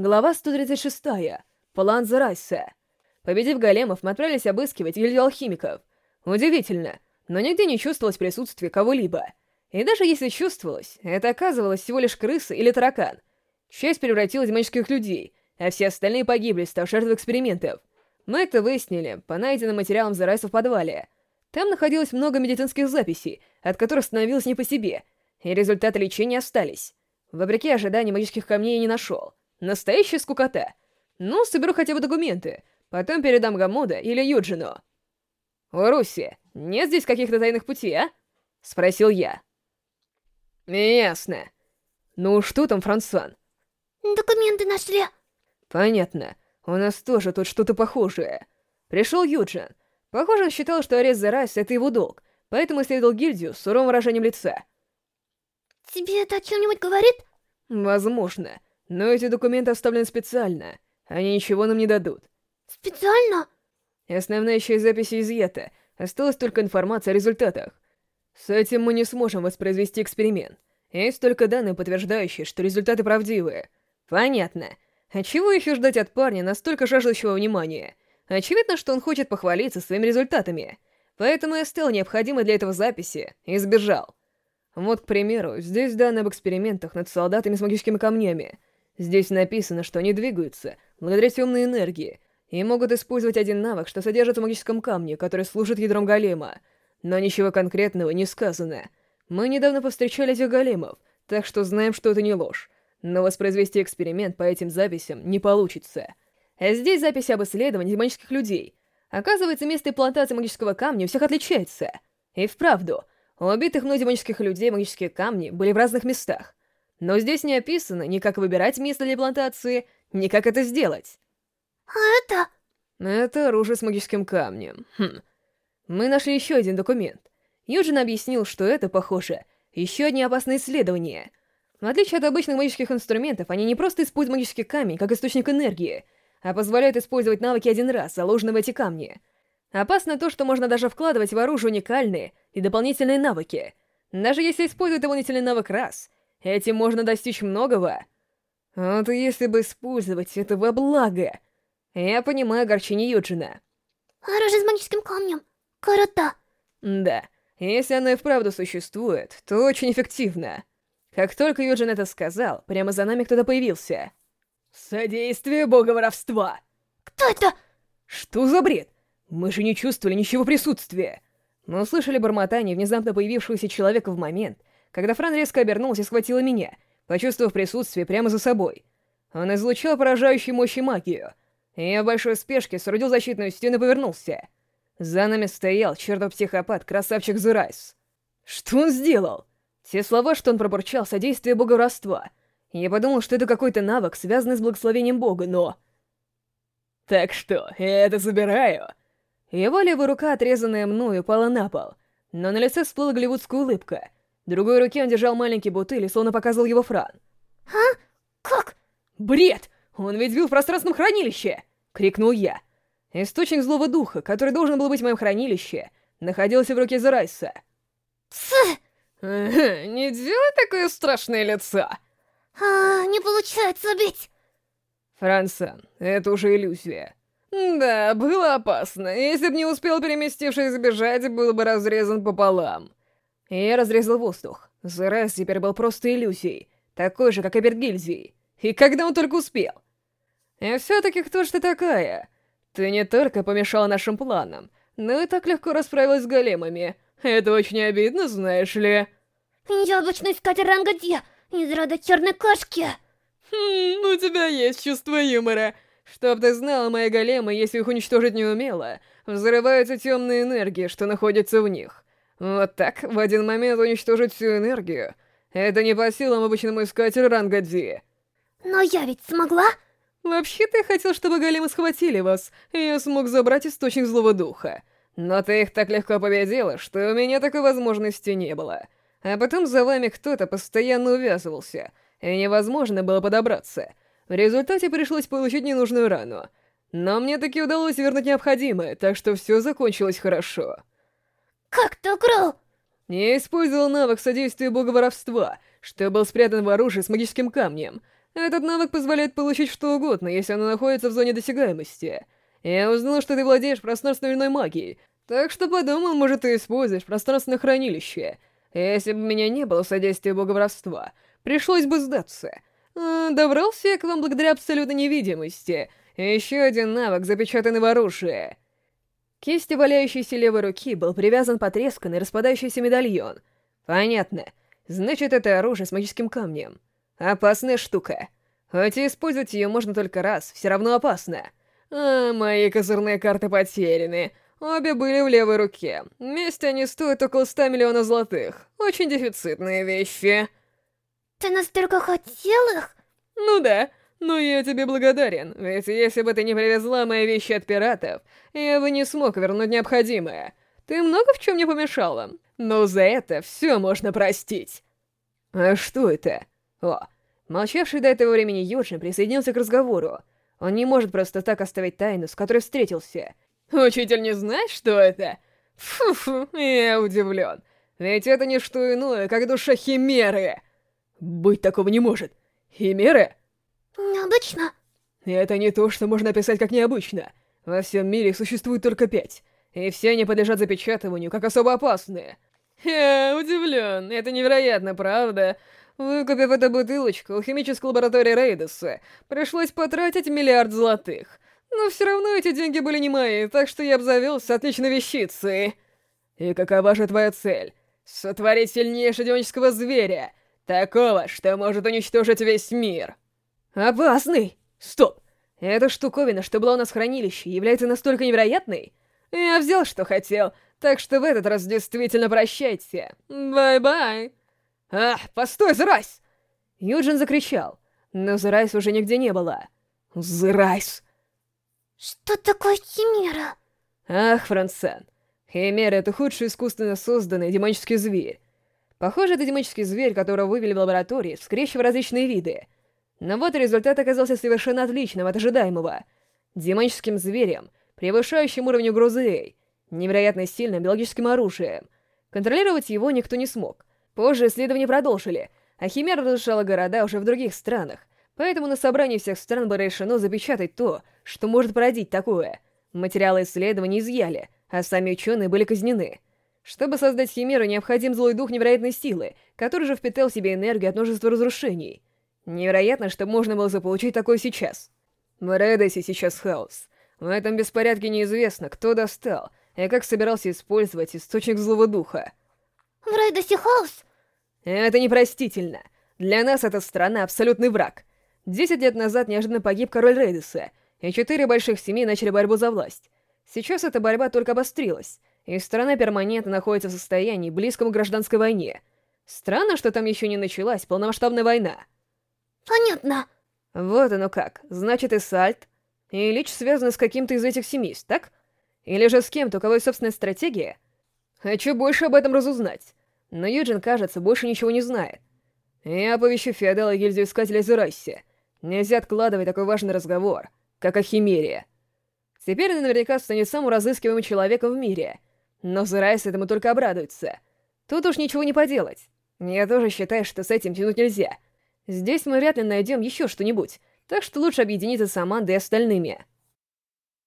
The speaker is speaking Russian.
Глава 136. План Зарайса. Победив големов, мы отправились обыскивать гильдию алхимиков. Удивительно, но нигде не чувствовалось присутствие кого-либо. И даже если чувствовалось, это оказывалось всего лишь крыса или таракан. Часть превратилась в магических людей, а все остальные погибли, став жертвой экспериментов. Мы это выяснили по найденным материалам Зарайса в подвале. Там находилось много медицинских записей, от которых становилось не по себе, и результаты лечения остались. Вопреки ожиданиям магических камней я не нашел. Настоящая скукота. Ну, соберу хотя бы документы. Потом передам Гамода или Юджину. «Руси, нет здесь каких-то тайных путей, а?» — спросил я. «Ясно. Ну, что там, Франсан?» «Документы нашли». «Понятно. У нас тоже тут что-то похожее. Пришел Юджин. Похоже, он считал, что арест за райс — это его долг, поэтому исследовал гильдию с суровым выражением лица». «Тебе это о чем-нибудь говорит?» «Возможно. Но эти документы оставлены специально. Они ничего нам не дадут. Специально? Основная часть записи изъята. Осталась только информация о результатах. С этим мы не сможем воспроизвести эксперимент. Есть только данные, подтверждающие, что результаты правдивые. Понятно. А чего еще ждать от парня, настолько жаждущего внимания? Очевидно, что он хочет похвалиться своими результатами. Поэтому я оставил необходимой для этого записи и сбежал. Вот, к примеру, здесь данные об экспериментах над солдатами с магическими камнями — Здесь написано, что они двигаются благодаря темной энергии и могут использовать один навык, что содержится в магическом камне, который служит ядром голема. Но ничего конкретного не сказано. Мы недавно повстречали этих големов, так что знаем, что это не ложь. Но воспроизвести эксперимент по этим записям не получится. Здесь записи об исследовании магических людей. Оказывается, место имплантации магического камня у всех отличается. И вправду, у убитых мной демонических людей магические камни были в разных местах. Но здесь не описано ни как выбирать место для плантации, ни как это сделать. А это? Это оружие с магическим камнем. Хм. Мы нашли еще один документ. Юджин объяснил, что это, похоже, еще одни опасные исследования. В отличие от обычных магических инструментов, они не просто используют магический камень как источник энергии, а позволяют использовать навыки один раз, заложенные в эти камни. Опасно то, что можно даже вкладывать в оружие уникальные и дополнительные навыки. Даже если использовать дополнительный навык раз — Этим можно достичь многого. Вот если бы использовать это во благо. Я понимаю огорчение Юджина. Оружие с магическим камнем. Круто. Да, если оно и вправду существует, то очень эффективно. Как только Юджин это сказал, прямо за нами кто-то появился. Содействие бога воровства. Кто это? Что за бред? Мы же не чувствовали ничего присутствия. Мы услышали бормотание внезапно появившегося человека в момент, когда Фран резко обернулся и схватила меня, почувствовав присутствие прямо за собой. Он излучал поражающую мощь и магию. Я в большой спешке соорудил защитную стену и повернулся. За нами стоял чертов психопат, красавчик Зурайс. Что он сделал? Те слова, что он пробурчал, содействие богородства. Я подумал, что это какой-то навык, связанный с благословением бога, но... Так что, я это забираю. Его левая рука, отрезанная мною, упала на пол, но на лице всплыла голливудская улыбка — другой руке он держал маленький бутыль и словно показывал его Фран. «А? Как?» «Бред! Он ведь был в пространственном хранилище!» — крикнул я. Источник злого духа, который должен был быть в моем хранилище, находился в руке Зарайса. Тсс! Не делай такое страшное лицо! А, не получается убить! Франсан, это уже иллюзия. Да, было опасно. Если бы не успел переместившись сбежать, был бы разрезан пополам. Я разрезал воздух. Зараз теперь был просто иллюзией, такой же, как и перед гильдией. И когда он только успел? И все-таки кто ж ты такая? Ты не только помешала нашим планам, но и так легко расправилась с големами. Это очень обидно, знаешь ли. Я обычно искатель ранга Ди, из рода черной кошки. Хм, у тебя есть чувство юмора. Чтоб ты знала, мои големы, если их уничтожить не умело, взрываются темные энергии, что находятся в них. Вот так, в один момент уничтожить всю энергию. Это не по силам обычному искателю ранга Ди. Но я ведь смогла? Вообще-то я хотел, чтобы големы схватили вас, и я смог забрать источник злого духа. Но ты их так легко победила, что у меня такой возможности не было. А потом за вами кто-то постоянно увязывался, и невозможно было подобраться. В результате пришлось получить ненужную рану. Но мне таки удалось вернуть необходимое, так что все закончилось хорошо. Как ты украл? Я использовал навык содействия бога воровства, что был спрятан в оружии с магическим камнем. Этот навык позволяет получить что угодно, если оно находится в зоне досягаемости. Я узнал, что ты владеешь пространственной магией, так что подумал, может, ты используешь пространственное хранилище. Если бы меня не было содействия боговоровства, пришлось бы сдаться. А, добрался я к вам благодаря абсолютной невидимости. Еще один навык, запечатанный в оружие. Кисти валяющейся левой руки был привязан потресканный распадающийся медальон. Понятно. Значит, это оружие с магическим камнем. Опасная штука. Хоть и использовать ее можно только раз, все равно опасно. А, мои козырные карты потеряны. Обе были в левой руке. Вместе они стоят около 100 миллионов золотых. Очень дефицитные вещи. Ты настолько хотел их? Ну да, но я тебе благодарен, ведь если бы ты не привезла мои вещи от пиратов, я бы не смог вернуть необходимое. Ты много в чем не помешала, но за это все можно простить. А что это? О, молчавший до этого времени Юджин присоединился к разговору. Он не может просто так оставить тайну, с которой встретился. Учитель не знает, что это? Фу-фу, я удивлен. Ведь это не что иное, как душа Химеры. Быть такого не может. Химеры? Необычно. Это не то, что можно описать как необычно. Во всем мире существует только пять, и все они подлежат запечатыванию как особо опасные. Я удивлен, это невероятно, правда? Выкупив эту бутылочку у химической лаборатории Рейдеса, пришлось потратить миллиард золотых. Но все равно эти деньги были не мои, так что я обзавелся отличной вещицей. И какова же твоя цель? Сотворить сильнейшего демонического зверя, такого, что может уничтожить весь мир. Опасный? Стоп! Эта штуковина, что была у нас в хранилище, является настолько невероятной? Я взял, что хотел, так что в этот раз действительно прощайте. Бай-бай. «Ах, постой, Зрайс!» Юджин закричал, но Зрайс уже нигде не было. Зрайс! Что такое химера? Ах, Франсен, химера — это худший искусственно созданный демонический зверь. Похоже, это демонический зверь, которого вывели в лаборатории, скрещивая различные виды. Но вот результат оказался совершенно отличным от ожидаемого. Демоническим зверем, превышающим уровень угрозы невероятно сильным биологическим оружием. Контролировать его никто не смог. Позже исследования продолжили, а Химера разрушала города уже в других странах, поэтому на собрании всех стран было решено запечатать то, что может породить такое. Материалы исследований изъяли, а сами ученые были казнены. Чтобы создать Химеру, необходим злой дух невероятной силы, который же впитал в себе энергию от множества разрушений. Невероятно, что можно было заполучить такое сейчас. В Редосе сейчас хаос. В этом беспорядке неизвестно, кто достал и как собирался использовать источник злого духа. В Редосе хаос? Это непростительно. Для нас эта страна абсолютный враг. Десять лет назад неожиданно погиб король Рейдеса, и четыре больших семьи начали борьбу за власть. Сейчас эта борьба только обострилась, и страна перманентно находится в состоянии близком к гражданской войне. Странно, что там еще не началась полномасштабная война. Понятно. Вот оно как. Значит, и Сальт, и Лич связаны с каким-то из этих семейств, так? Или же с кем-то, у кого есть собственная стратегия? Хочу больше об этом разузнать. Но Юджин, кажется, больше ничего не знает. Я оповещу феодала гильдию искателей Зерасси. Нельзя откладывать такой важный разговор, как о Химере. Теперь он наверняка станет самым разыскиваемым человеком в мире. Но Зерайс этому только обрадуется. Тут уж ничего не поделать. Я тоже считаю, что с этим тянуть нельзя. Здесь мы вряд ли найдем еще что-нибудь, так что лучше объединиться с Амандой и остальными.